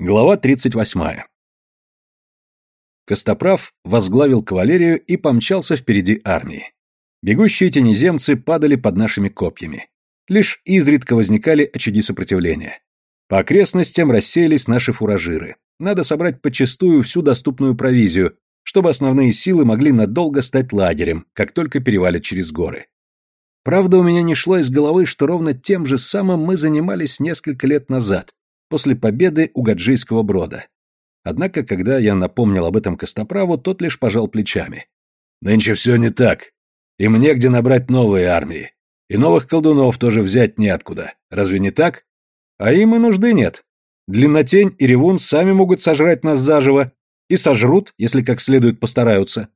Глава 38. Костоправ возглавил кавалерию и помчался впереди армии. Бегущие тенеземцы падали под нашими копьями. Лишь изредка возникали очаги сопротивления. По окрестностям рассеялись наши фуражиры. Надо собрать подчистую всю доступную провизию, чтобы основные силы могли надолго стать лагерем, как только перевалят через горы. Правда, у меня не шло из головы, что ровно тем же самым мы занимались несколько лет назад, после победы у Гаджийского брода. Однако, когда я напомнил об этом Костоправу, тот лишь пожал плечами. «Нынче все не так. Им негде набрать новые армии. И новых колдунов тоже взять неоткуда. Разве не так? А им и нужды нет. Длиннотень и Ревун сами могут сожрать нас заживо, и сожрут, если как следует постараются».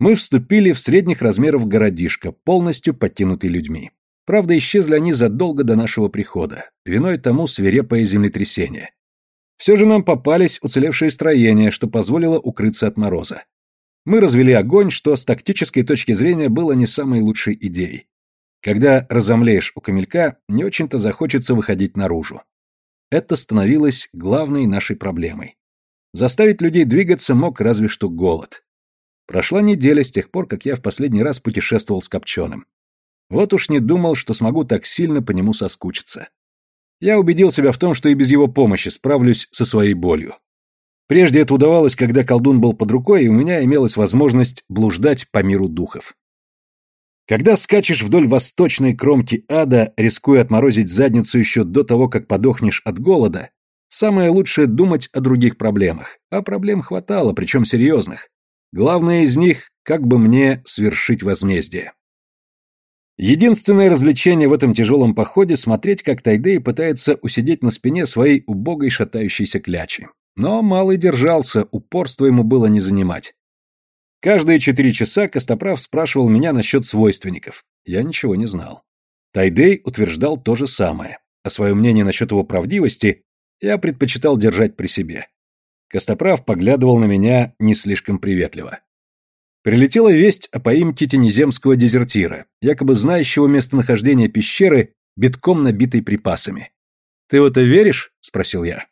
Мы вступили в средних размеров городишко, полностью подтянутый людьми. Правда, исчезли они задолго до нашего прихода, виной тому свирепое землетрясение. Все же нам попались уцелевшие строения, что позволило укрыться от мороза. Мы развели огонь, что с тактической точки зрения было не самой лучшей идеей. Когда разомлеешь у камелька, не очень-то захочется выходить наружу. Это становилось главной нашей проблемой. Заставить людей двигаться мог разве что голод. Прошла неделя с тех пор, как я в последний раз путешествовал с Копченым. Вот уж не думал, что смогу так сильно по нему соскучиться. Я убедил себя в том, что и без его помощи справлюсь со своей болью. Прежде это удавалось, когда колдун был под рукой, и у меня имелась возможность блуждать по миру духов. Когда скачешь вдоль восточной кромки ада, рискуя отморозить задницу еще до того, как подохнешь от голода, самое лучшее думать о других проблемах. А проблем хватало, причем серьезных. Главное из них, как бы мне свершить возмездие. Единственное развлечение в этом тяжелом походе — смотреть, как Тайдей пытается усидеть на спине своей убогой шатающейся клячи. Но малый держался, упорство ему было не занимать. Каждые четыре часа Костоправ спрашивал меня насчет свойственников. Я ничего не знал. Тайдей утверждал то же самое, а свое мнение насчет его правдивости я предпочитал держать при себе. Костоправ поглядывал на меня не слишком приветливо. Прилетела весть о поимке тенеземского дезертира, якобы знающего местонахождение пещеры, битком набитой припасами. «Ты в это веришь?» — спросил я.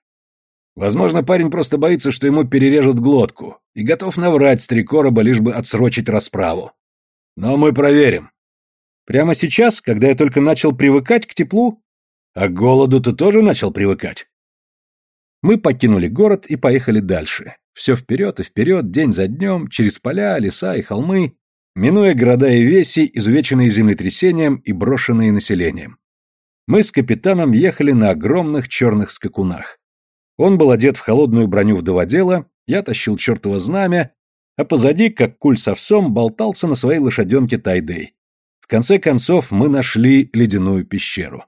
Возможно, парень просто боится, что ему перережут глотку, и готов наврать с три короба, лишь бы отсрочить расправу. Но мы проверим. Прямо сейчас, когда я только начал привыкать к теплу? А к голоду ты тоже начал привыкать? Мы покинули город и поехали дальше. Все вперед и вперед, день за днем, через поля, леса и холмы, минуя города и веси, изувеченные землетрясением и брошенные населением. Мы с капитаном ехали на огромных черных скакунах. Он был одет в холодную броню вдоводела, я тащил чертово знамя, а позади, как куль с овсом, болтался на своей лошаденке Тайдей. В конце концов мы нашли ледяную пещеру.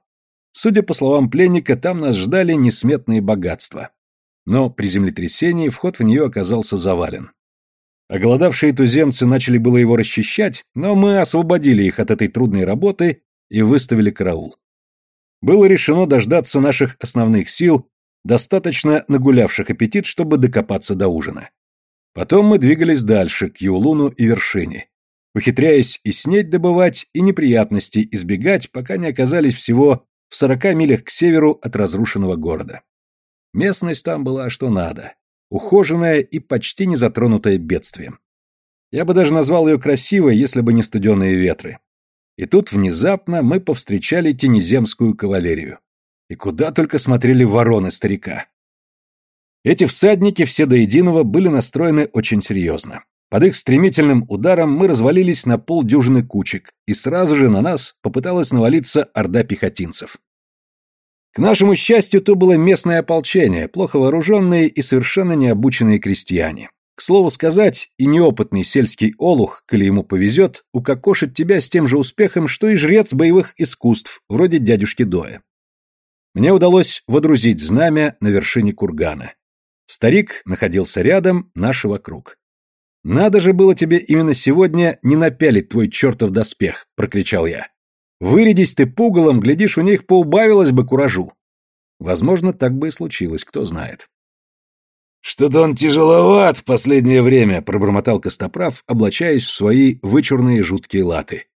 Судя по словам пленника, там нас ждали несметные богатства но при землетрясении вход в нее оказался завален. Оголодавшие туземцы начали было его расчищать, но мы освободили их от этой трудной работы и выставили караул. Было решено дождаться наших основных сил, достаточно нагулявших аппетит, чтобы докопаться до ужина. Потом мы двигались дальше, к Юлуну и вершине, ухитряясь и снеть добывать, и неприятностей избегать, пока не оказались всего в сорока милях к северу от разрушенного города. Местность там была что надо. Ухоженная и почти не затронутая бедствием. Я бы даже назвал ее красивой, если бы не студеные ветры. И тут внезапно мы повстречали тенеземскую кавалерию. И куда только смотрели вороны старика. Эти всадники все до единого были настроены очень серьезно. Под их стремительным ударом мы развалились на полдюжины кучек, и сразу же на нас попыталась навалиться орда пехотинцев. К нашему счастью, то было местное ополчение, плохо вооруженные и совершенно необученные крестьяне. К слову сказать, и неопытный сельский олух, коли ему повезет, укокошит тебя с тем же успехом, что и жрец боевых искусств, вроде дядюшки Доя. Мне удалось водрузить знамя на вершине кургана. Старик находился рядом, наши вокруг. «Надо же было тебе именно сегодня не напялить твой чертов доспех!» — прокричал я. Вырядись ты пугалом, глядишь, у них поубавилось бы куражу. Возможно, так бы и случилось, кто знает. «Что-то он тяжеловат в последнее время», — пробормотал Костоправ, облачаясь в свои вычурные жуткие латы.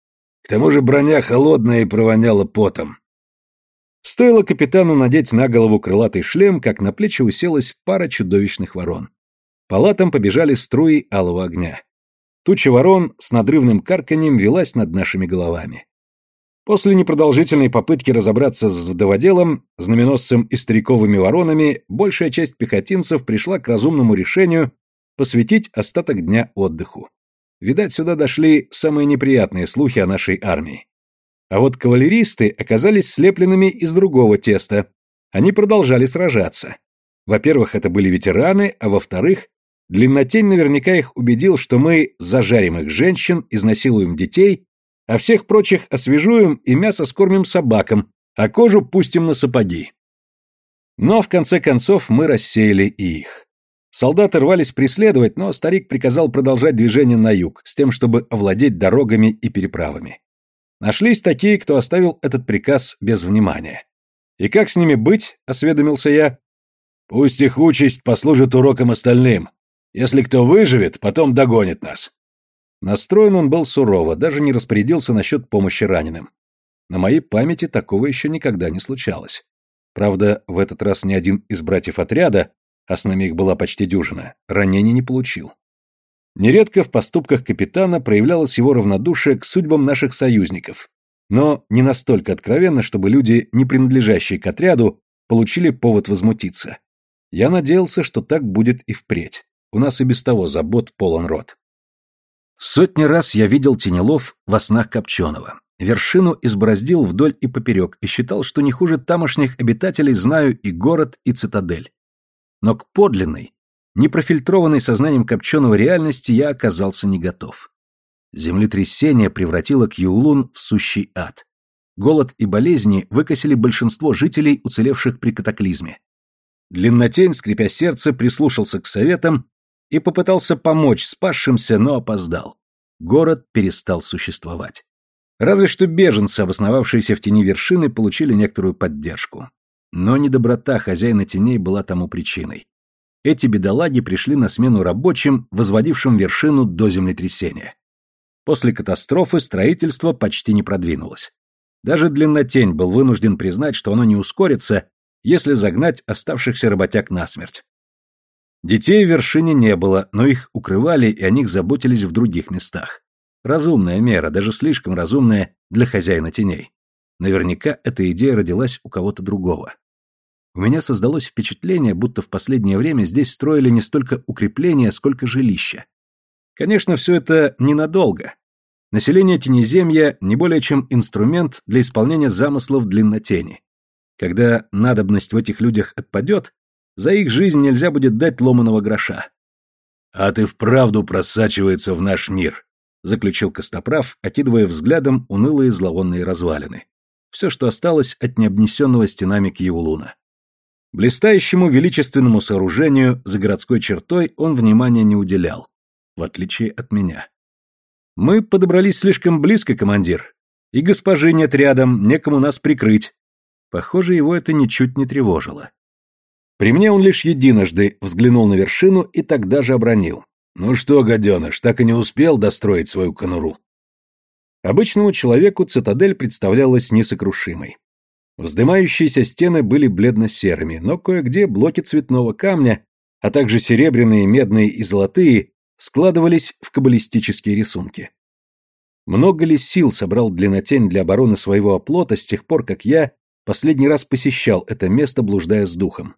«К тому же броня холодная и провоняла потом». Стоило капитану надеть на голову крылатый шлем, как на плечи уселась пара чудовищных ворон. Палатам побежали струи алого огня. Туча ворон с надрывным карканьем велась над нашими головами. После непродолжительной попытки разобраться с вдоводелом, знаменосцем и стариковыми воронами, большая часть пехотинцев пришла к разумному решению посвятить остаток дня отдыху. Видать, сюда дошли самые неприятные слухи о нашей армии. А вот кавалеристы оказались слепленными из другого теста. Они продолжали сражаться. Во-первых, это были ветераны, а во-вторых, Длиннотень наверняка их убедил, что мы зажарим их женщин, изнасилуем детей, а всех прочих освежуем и мясо скормим собакам, а кожу пустим на сапоги. Но в конце концов мы рассеяли и их. Солдаты рвались преследовать, но старик приказал продолжать движение на юг, с тем, чтобы овладеть дорогами и переправами. Нашлись такие, кто оставил этот приказ без внимания. «И как с ними быть?» — осведомился я. «Пусть их участь послужит уроком остальным. Если кто выживет, потом догонит нас». Настроен он был сурово, даже не распорядился насчет помощи раненым. На моей памяти такого еще никогда не случалось. Правда, в этот раз ни один из братьев отряда, а с нами их была почти дюжина, ранений не получил. Нередко в поступках капитана проявлялось его равнодушие к судьбам наших союзников, но не настолько откровенно, чтобы люди, не принадлежащие к отряду, получили повод возмутиться. Я надеялся, что так будет и впредь. У нас и без того забот полон рот. Сотни раз я видел Тенелов во снах Копченого. Вершину избороздил вдоль и поперек и считал, что не хуже тамошних обитателей знаю и город, и цитадель. Но к подлинной, непрофильтрованной сознанием Копченого реальности я оказался не готов. Землетрясение превратило Кьюлун в сущий ад. Голод и болезни выкосили большинство жителей, уцелевших при катаклизме. Длиннотень, скрипя сердце, прислушался к советам и попытался помочь спасшимся, но опоздал. Город перестал существовать. Разве что беженцы, обосновавшиеся в тени вершины, получили некоторую поддержку. Но недоброта хозяина теней была тому причиной. Эти бедолаги пришли на смену рабочим, возводившим вершину до землетрясения. После катастрофы строительство почти не продвинулось. Даже Длиннотень был вынужден признать, что оно не ускорится, если загнать оставшихся работяг насмерть. Детей в вершине не было, но их укрывали и о них заботились в других местах. Разумная мера, даже слишком разумная для хозяина теней. Наверняка эта идея родилась у кого-то другого. У меня создалось впечатление, будто в последнее время здесь строили не столько укрепления, сколько жилища. Конечно, все это ненадолго. Население Тенеземья не более чем инструмент для исполнения замыслов длиннотени. Когда надобность в этих людях отпадет, за их жизнь нельзя будет дать ломаного гроша. А ты вправду просачивается в наш мир, заключил Костоправ, окидывая взглядом унылые зловонные развалины. Все, что осталось от необнесенного стенами Киулуна. Блистающему величественному сооружению за городской чертой он внимания не уделял, в отличие от меня. Мы подобрались слишком близко, командир. И госпожи нет рядом, некому нас прикрыть. Похоже, его это ничуть не тревожило. При мне он лишь единожды взглянул на вершину и тогда же обронил. «Ну что, гаденыш, так и не успел достроить свою конуру?» Обычному человеку цитадель представлялась несокрушимой. Вздымающиеся стены были бледно-серыми, но кое-где блоки цветного камня, а также серебряные, медные и золотые, складывались в каббалистические рисунки. Много ли сил собрал длиннотень для обороны своего оплота с тех пор, как я последний раз посещал это место, блуждая с духом?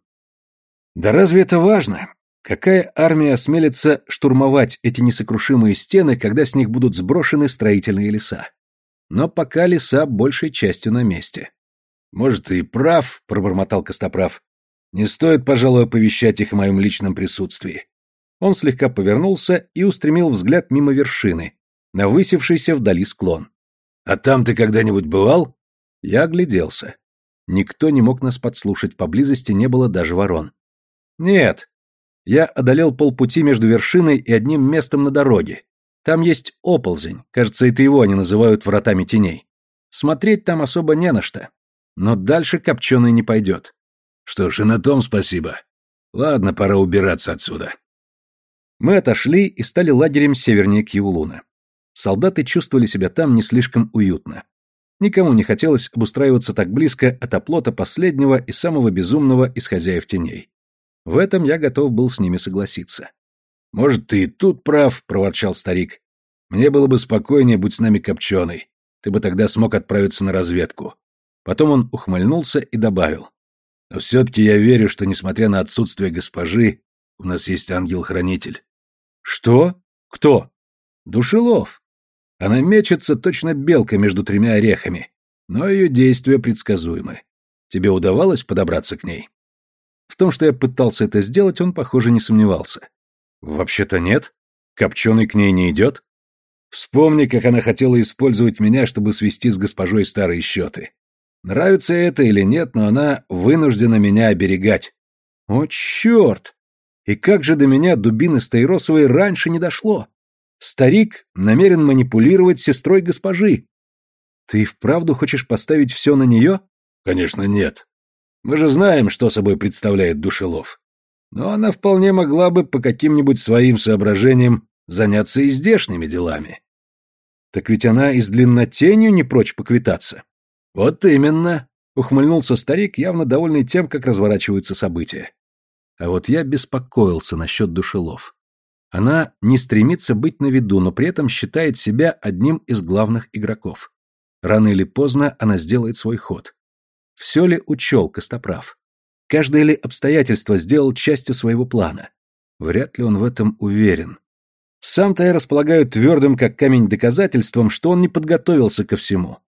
Да разве это важно? Какая армия осмелится штурмовать эти несокрушимые стены, когда с них будут сброшены строительные леса? Но пока леса большей частью на месте. Может, ты и прав, пробормотал Костоправ. Не стоит, пожалуй, оповещать их о моем личном присутствии. Он слегка повернулся и устремил взгляд мимо вершины, на высевшийся вдали склон. «А там ты когда-нибудь бывал?» Я огляделся. Никто не мог нас подслушать, поблизости не было даже ворон. Нет. Я одолел полпути между вершиной и одним местом на дороге. Там есть оползень, кажется, это его они называют вратами теней. Смотреть там особо не на что. Но дальше копченый не пойдет. Что ж, и на том спасибо. Ладно, пора убираться отсюда. Мы отошли и стали лагерем севернее Киулуна. Солдаты чувствовали себя там не слишком уютно. Никому не хотелось обустраиваться так близко от оплота последнего и самого безумного из хозяев теней. В этом я готов был с ними согласиться. «Может, ты и тут прав», — проворчал старик. «Мне было бы спокойнее, будь с нами копченый. Ты бы тогда смог отправиться на разведку». Потом он ухмыльнулся и добавил. «Но все-таки я верю, что, несмотря на отсутствие госпожи, у нас есть ангел-хранитель». «Что? Кто?» «Душелов. Она мечется точно белка между тремя орехами, но ее действия предсказуемы. Тебе удавалось подобраться к ней?» В том, что я пытался это сделать, он, похоже, не сомневался. Вообще-то нет. Копченый к ней не идет. Вспомни, как она хотела использовать меня, чтобы свести с госпожой старые счеты. Нравится это или нет, но она вынуждена меня оберегать. О, черт! И как же до меня дубины Стаиросовой раньше не дошло? Старик намерен манипулировать сестрой госпожи. Ты вправду хочешь поставить все на нее? Конечно, нет. Мы же знаем, что собой представляет Душелов но она вполне могла бы по каким-нибудь своим соображениям заняться и здешними делами. Так ведь она и с длиннотенью не прочь поквитаться. Вот именно, ухмыльнулся старик, явно довольный тем, как разворачиваются события. А вот я беспокоился насчет душелов. Она не стремится быть на виду, но при этом считает себя одним из главных игроков. Рано или поздно она сделает свой ход. Все ли учел Костоправ? Каждое ли обстоятельство сделал частью своего плана? Вряд ли он в этом уверен. Сам-то я располагаю твердым, как камень, доказательством, что он не подготовился ко всему.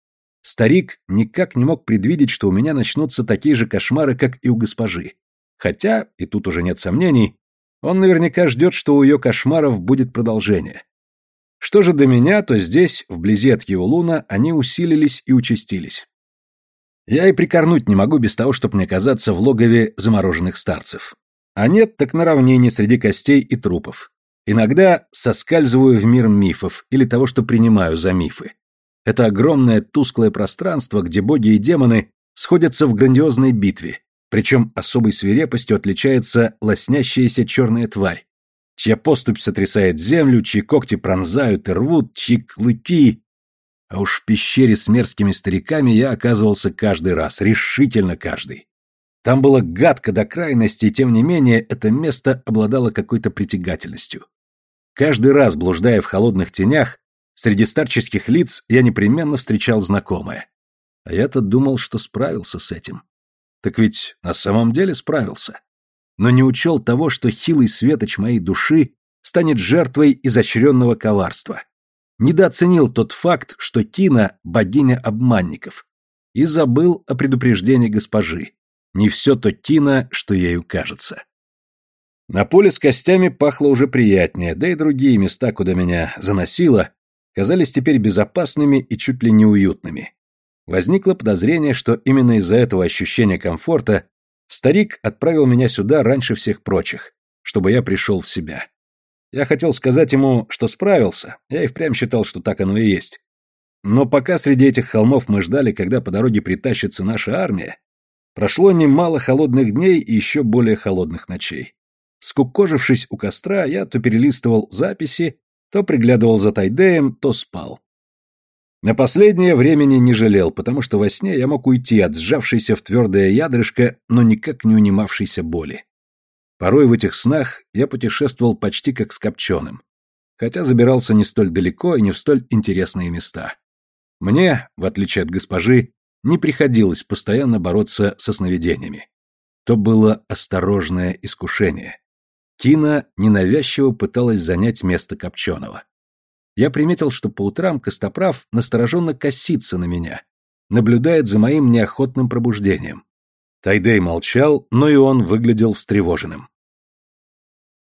Старик никак не мог предвидеть, что у меня начнутся такие же кошмары, как и у госпожи. Хотя, и тут уже нет сомнений, он наверняка ждет, что у ее кошмаров будет продолжение. Что же до меня, то здесь, вблизи от Еулуна, они усилились и участились. Я и прикорнуть не могу без того, чтобы не оказаться в логове замороженных старцев. А нет, так на равнине среди костей и трупов. Иногда соскальзываю в мир мифов или того, что принимаю за мифы. Это огромное тусклое пространство, где боги и демоны сходятся в грандиозной битве, причем особой свирепостью отличается лоснящаяся черная тварь, чья поступь сотрясает землю, чьи когти пронзают и рвут, чьи клыки а уж в пещере с мерзкими стариками я оказывался каждый раз, решительно каждый. Там было гадко до крайности, и тем не менее это место обладало какой-то притягательностью. Каждый раз, блуждая в холодных тенях, среди старческих лиц я непременно встречал знакомое. А я-то думал, что справился с этим. Так ведь на самом деле справился. Но не учел того, что хилый светоч моей души станет жертвой изощренного коварства недооценил тот факт, что Тина – богиня обманников, и забыл о предупреждении госпожи. Не все то Тина, что ею кажется. На поле с костями пахло уже приятнее, да и другие места, куда меня заносило, казались теперь безопасными и чуть ли не уютными. Возникло подозрение, что именно из-за этого ощущения комфорта старик отправил меня сюда раньше всех прочих, чтобы я пришел в себя. Я хотел сказать ему, что справился, я и впрямь считал, что так оно и есть. Но пока среди этих холмов мы ждали, когда по дороге притащится наша армия, прошло немало холодных дней и еще более холодных ночей. Скукожившись у костра, я то перелистывал записи, то приглядывал за Тайдеем, то спал. На последнее времени не жалел, потому что во сне я мог уйти от сжавшейся в твердое ядрышко, но никак не унимавшейся боли. Порой в этих снах я путешествовал почти как с копченым, хотя забирался не столь далеко и не в столь интересные места. Мне, в отличие от госпожи, не приходилось постоянно бороться со сновидениями. То было осторожное искушение. Кина ненавязчиво пыталась занять место Копченого. Я приметил, что по утрам Костоправ настороженно косится на меня, наблюдает за моим неохотным пробуждением. Тайдей молчал, но и он выглядел встревоженным.